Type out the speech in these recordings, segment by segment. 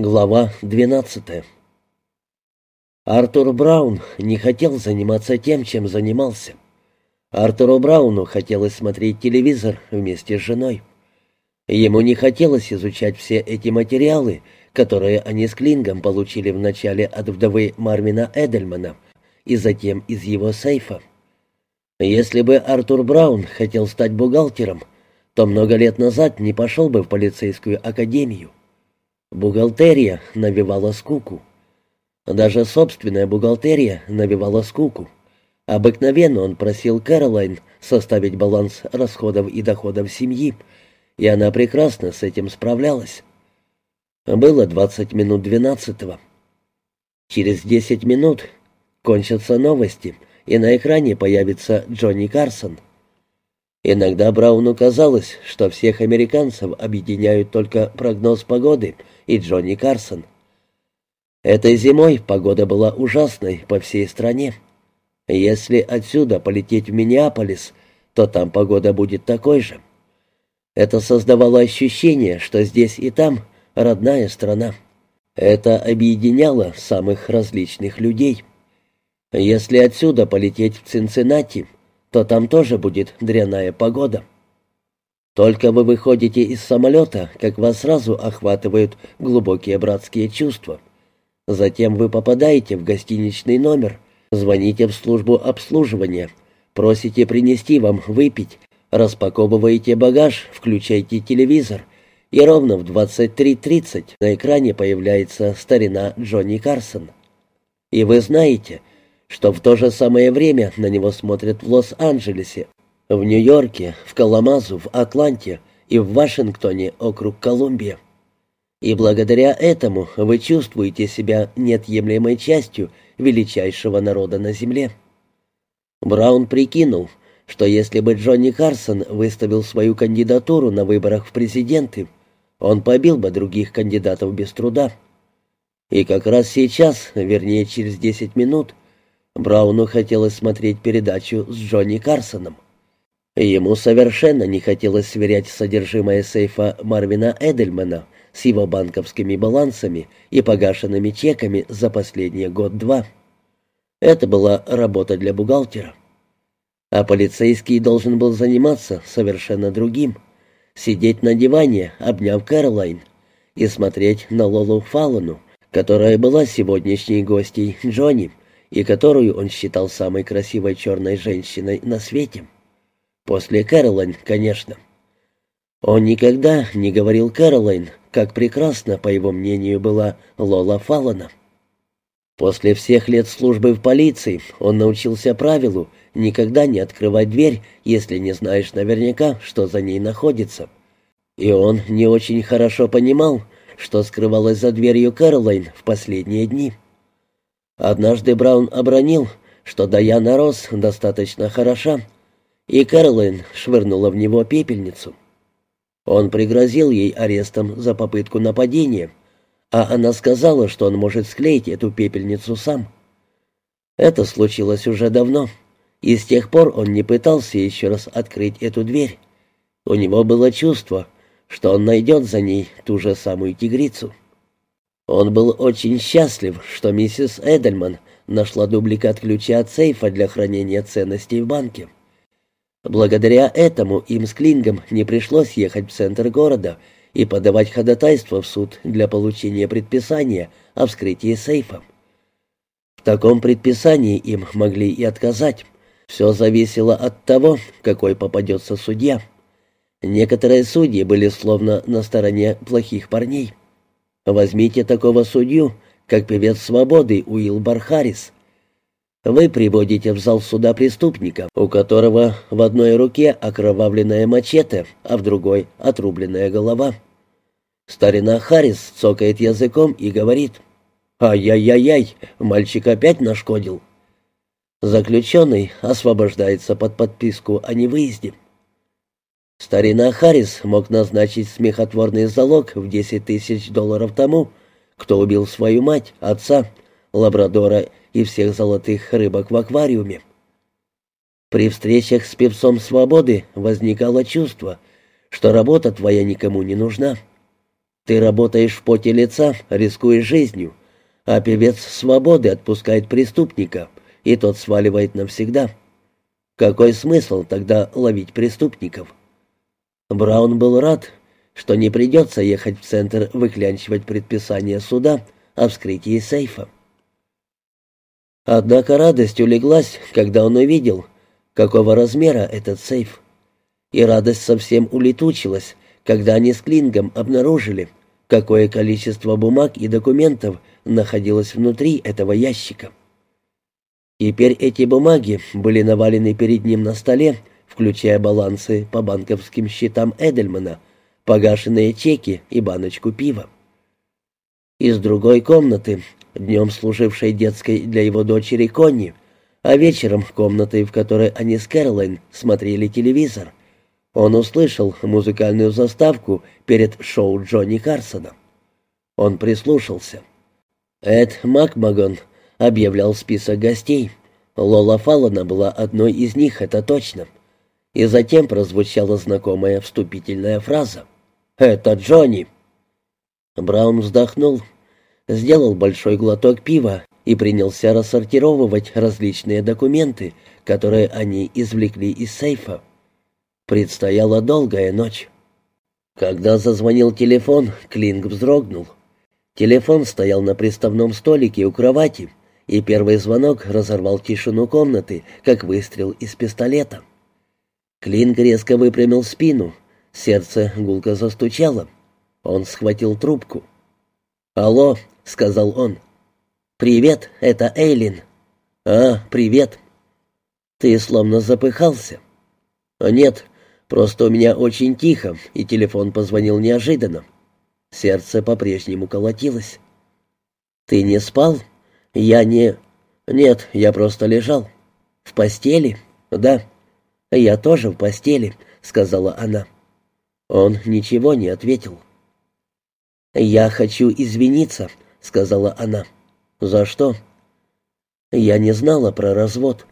Глава 12 Артур Браун не хотел заниматься тем, чем занимался. Артуру Брауну хотелось смотреть телевизор вместе с женой. Ему не хотелось изучать все эти материалы, которые они с Клингом получили вначале от вдовы Марвина Эдельмана и затем из его сейфа. Если бы Артур Браун хотел стать бухгалтером, то много лет назад не пошел бы в полицейскую академию. Бухгалтерия навевала скуку. Даже собственная бухгалтерия навевала скуку. Обыкновенно он просил Кэролайн составить баланс расходов и доходов семьи, и она прекрасно с этим справлялась. Было двадцать минут двенадцатого. Через десять минут кончатся новости, и на экране появится Джонни Карсон — Иногда Брауну казалось, что всех американцев объединяют только прогноз погоды и Джонни Карсон. Этой зимой погода была ужасной по всей стране. Если отсюда полететь в Миннеаполис, то там погода будет такой же. Это создавало ощущение, что здесь и там родная страна. Это объединяло самых различных людей. Если отсюда полететь в Цинциннати — то там тоже будет дряная погода. Только вы выходите из самолета, как вас сразу охватывают глубокие братские чувства. Затем вы попадаете в гостиничный номер, звоните в службу обслуживания, просите принести вам выпить, распаковываете багаж, включаете телевизор, и ровно в 23.30 на экране появляется старина Джонни Карсон. И вы знаете, что в то же самое время на него смотрят в Лос-Анджелесе, в Нью-Йорке, в Каламазу, в Атланте и в Вашингтоне, округ Колумбия. И благодаря этому вы чувствуете себя неотъемлемой частью величайшего народа на земле. Браун прикинул, что если бы Джонни Карсон выставил свою кандидатуру на выборах в президенты, он побил бы других кандидатов без труда. И как раз сейчас, вернее через 10 минут, Брауну хотелось смотреть передачу с Джонни Карсоном. Ему совершенно не хотелось сверять содержимое сейфа Марвина Эдельмана с его банковскими балансами и погашенными чеками за последний год-два. Это была работа для бухгалтера. А полицейский должен был заниматься совершенно другим. Сидеть на диване, обняв Кэролайн, и смотреть на Лолу Фаллону, которая была сегодняшней гостьей Джонни, и которую он считал самой красивой черной женщиной на свете. После Кэролайн, конечно. Он никогда не говорил Кэролайн, как прекрасно, по его мнению, была Лола Фаллона. После всех лет службы в полиции он научился правилу никогда не открывать дверь, если не знаешь наверняка, что за ней находится. И он не очень хорошо понимал, что скрывалось за дверью Кэролайн в последние дни. Однажды Браун обронил, что Даяна Росс достаточно хороша, и Кэролайн швырнула в него пепельницу. Он пригрозил ей арестом за попытку нападения, а она сказала, что он может склеить эту пепельницу сам. Это случилось уже давно, и с тех пор он не пытался еще раз открыть эту дверь. У него было чувство, что он найдет за ней ту же самую тигрицу. Он был очень счастлив, что миссис Эдельман нашла дубликат ключа от сейфа для хранения ценностей в банке. Благодаря этому им с Клингом не пришлось ехать в центр города и подавать ходатайство в суд для получения предписания о вскрытии сейфа. В таком предписании им могли и отказать. Все зависело от того, какой попадется судья. Некоторые судьи были словно на стороне плохих парней. Возьмите такого судью, как певец свободы Уилл Бархарис. Вы приводите в зал суда преступника, у которого в одной руке окровавленная мачете, а в другой — отрубленная голова. Старина Харрис цокает языком и говорит «Ай-яй-яй-яй, мальчик опять нашкодил». Заключенный освобождается под подписку о невыезде. Старина Харрис мог назначить смехотворный залог в 10 тысяч долларов тому, кто убил свою мать, отца, лабрадора и всех золотых рыбок в аквариуме. При встречах с певцом свободы возникало чувство, что работа твоя никому не нужна. Ты работаешь в поте лица, рискуешь жизнью, а певец свободы отпускает преступника, и тот сваливает навсегда. Какой смысл тогда ловить преступников? Браун был рад, что не придется ехать в центр выклянчивать предписание суда о вскрытии сейфа. Однако радость улеглась, когда он увидел, какого размера этот сейф. И радость совсем улетучилась, когда они с Клингом обнаружили, какое количество бумаг и документов находилось внутри этого ящика. Теперь эти бумаги были навалены перед ним на столе, включая балансы по банковским счетам Эдельмана, погашенные чеки и баночку пива. Из другой комнаты, днем служившей детской для его дочери Конни, а вечером комнатой, в которой они с Кэролайн смотрели телевизор, он услышал музыкальную заставку перед шоу Джонни Карсона. Он прислушался. Эд Макмагон объявлял список гостей. Лола Фаллона была одной из них, это точно. И затем прозвучала знакомая вступительная фраза. «Это Джонни!» Браун вздохнул, сделал большой глоток пива и принялся рассортировывать различные документы, которые они извлекли из сейфа. Предстояла долгая ночь. Когда зазвонил телефон, Клинг вздрогнул. Телефон стоял на приставном столике у кровати, и первый звонок разорвал тишину комнаты, как выстрел из пистолета. Клинк резко выпрямил спину, сердце гулко застучало. Он схватил трубку. «Алло», — сказал он. «Привет, это Эйлин». «А, привет». «Ты словно запыхался». «Нет, просто у меня очень тихо, и телефон позвонил неожиданно». Сердце по-прежнему колотилось. «Ты не спал?» «Я не...» «Нет, я просто лежал». «В постели?» «Да». «Я тоже в постели», — сказала она. Он ничего не ответил. «Я хочу извиниться», — сказала она. «За что?» «Я не знала про развод».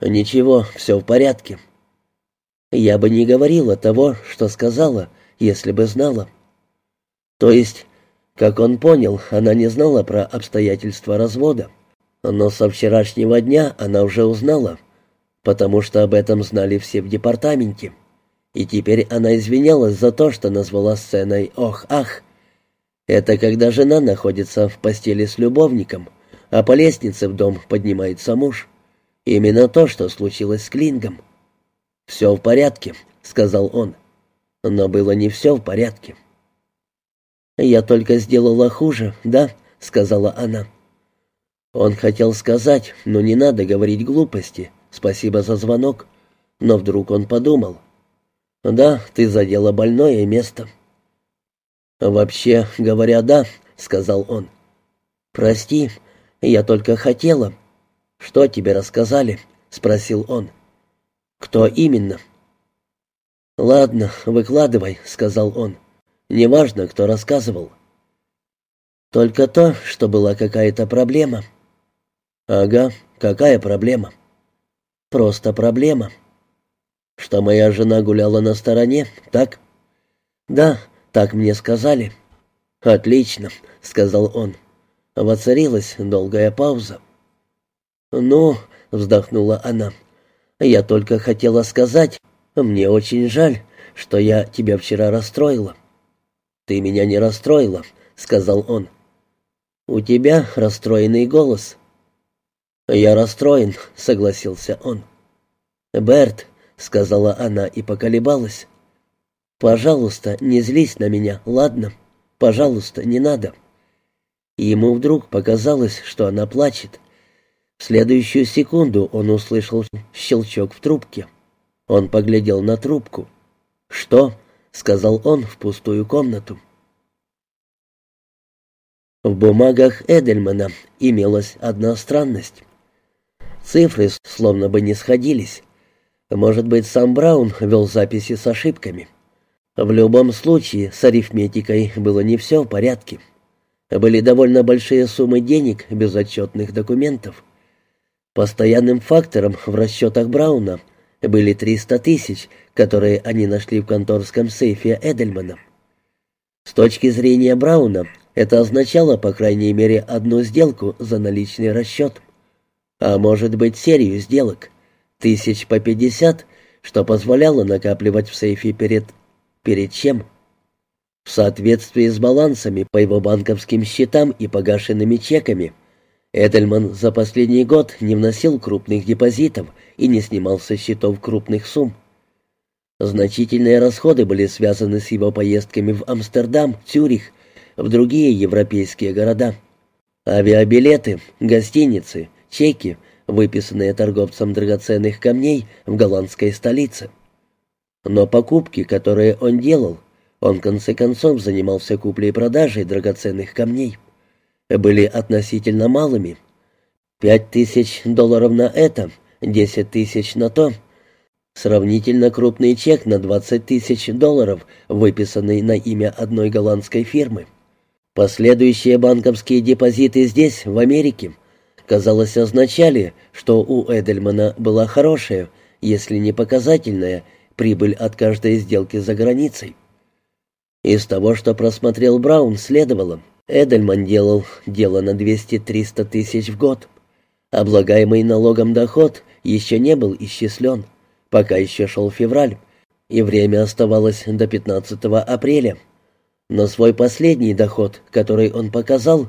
«Ничего, все в порядке». «Я бы не говорила того, что сказала, если бы знала». То есть, как он понял, она не знала про обстоятельства развода. Но со вчерашнего дня она уже узнала, потому что об этом знали все в департаменте. И теперь она извинялась за то, что назвала сценой «Ох-ах». Это когда жена находится в постели с любовником, а по лестнице в дом поднимается муж. Именно то, что случилось с Клингом. «Все в порядке», — сказал он. Но было не все в порядке. «Я только сделала хуже, да?» — сказала она. Он хотел сказать, но не надо говорить глупости, спасибо за звонок. Но вдруг он подумал. «Да, ты задела больное место». «Вообще говоря, да», — сказал он. «Прости, я только хотела». «Что тебе рассказали?» — спросил он. «Кто именно?» «Ладно, выкладывай», — сказал он. Неважно, кто рассказывал. Только то, что была какая-то проблема. Ага, какая проблема? Просто проблема. Что моя жена гуляла на стороне, так? Да, так мне сказали. Отлично, сказал он. Воцарилась долгая пауза. «Ну», — вздохнула она, — «я только хотела сказать, мне очень жаль, что я тебя вчера расстроила. «Ты меня не расстроила», — сказал он. «У тебя расстроенный голос». «Я расстроен», — согласился он. «Берт», — сказала она и поколебалась. «Пожалуйста, не злись на меня, ладно? Пожалуйста, не надо». Ему вдруг показалось, что она плачет. В следующую секунду он услышал щелчок в трубке. Он поглядел на трубку. «Что?» — сказал он в пустую комнату. В бумагах Эдельмана имелась одна странность. Цифры словно бы не сходились. Может быть, сам Браун вел записи с ошибками. В любом случае, с арифметикой было не все в порядке. Были довольно большие суммы денег без отчетных документов. Постоянным фактором в расчетах Брауна были 300 тысяч, которые они нашли в конторском сейфе Эдельмана. С точки зрения Брауна, это означало, по крайней мере, одну сделку за наличный расчет. А может быть, серию сделок. Тысяч по пятьдесят, что позволяло накапливать в сейфе перед... перед чем? В соответствии с балансами по его банковским счетам и погашенными чеками, Эдельман за последний год не вносил крупных депозитов и не снимал со счетов крупных сумм. Значительные расходы были связаны с его поездками в Амстердам, Цюрих, в другие европейские города. Авиабилеты, гостиницы, чеки, выписанные торговцам драгоценных камней в голландской столице. Но покупки, которые он делал, он в конце концов занимался куплей-продажей драгоценных камней, были относительно малыми. Пять тысяч долларов на это, десять тысяч на то — Сравнительно крупный чек на 20 тысяч долларов, выписанный на имя одной голландской фирмы. Последующие банковские депозиты здесь, в Америке, казалось, означали, что у Эдельмана была хорошая, если не показательная, прибыль от каждой сделки за границей. Из того, что просмотрел Браун, следовало, Эдельман делал дело на 200-300 тысяч в год. Облагаемый налогом доход еще не был исчислен пока еще шел февраль, и время оставалось до 15 апреля. Но свой последний доход, который он показал,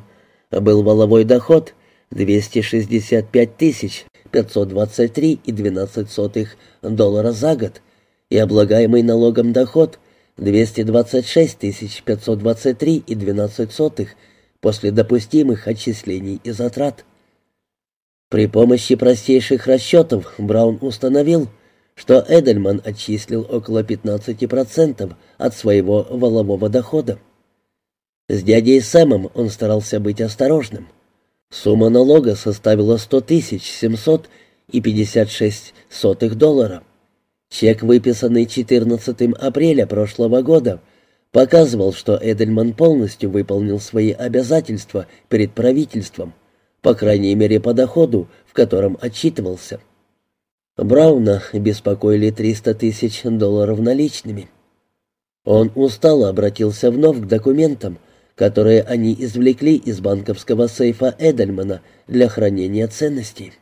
был воловой доход 265 тысяч 523 и 12 сотых доллара за год и облагаемый налогом доход 226 тысяч 523 и 12 сотых после допустимых отчислений и затрат. При помощи простейших расчетов Браун установил, что Эдельман отчислил около 15% от своего волового дохода. С дядей Сэмом он старался быть осторожным. Сумма налога составила 100 тысяч 700 и 56 сотых доллара. Чек, выписанный 14 апреля прошлого года, показывал, что Эдельман полностью выполнил свои обязательства перед правительством, по крайней мере по доходу, в котором отчитывался. Брауна беспокоили 300 тысяч долларов наличными. Он устало обратился вновь к документам, которые они извлекли из банковского сейфа Эдельмана для хранения ценностей.